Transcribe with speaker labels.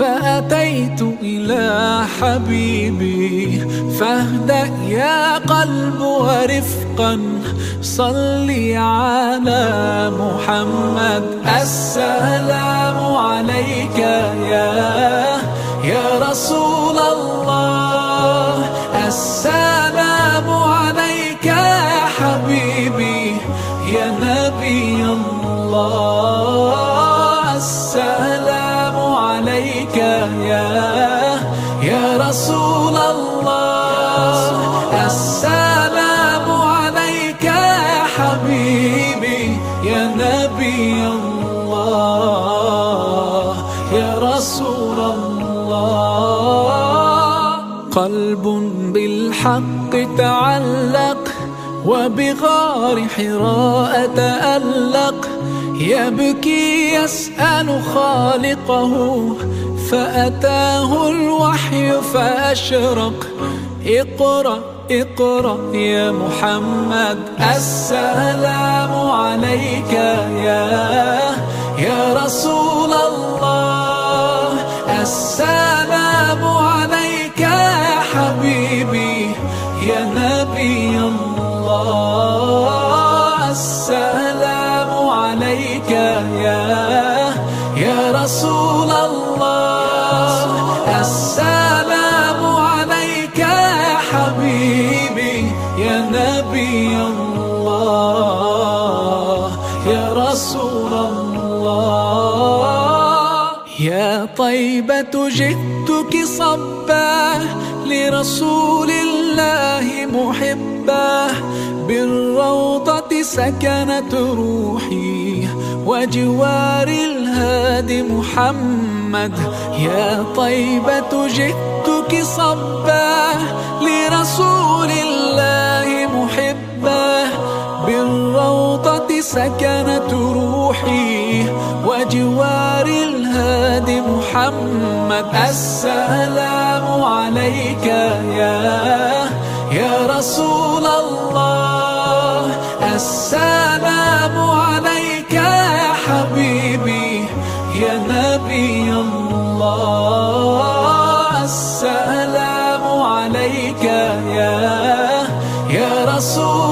Speaker 1: فأتيت إلى حبيبي فاهدأ يا قلب ورفقا صلي على محمد. السلام عليك يا يا رسول الله. يا يا رسول الله السلام عليك يا حبيبي يا نبي الله يا رسول الله. قلب بالحق تعلق وبغار حراء تألق يبكي يسأل خالقه فأتاه الوحي فأشرق. اقرأ اقرأ يا محمد السلام عليك يا يا رسول الله. السلام عليك يا حبيبي يا نبي الله. السلام يا يا رسول الله. السلام عليك يا حبيبي يا نبي الله يا رسول الله. يا طيبة جئتك صبا لرسول الله محبا. بالروضة سكنت روحي وجوار الهادي محمد. يا طيبة جئتك صبا لرسول الله محبا. بالروضة سكنت روحي. وجوار الهادي محمد السلام عليك يا يا رسول الله. السلام عليك يا نبي الله السلام عليك يا يا رسول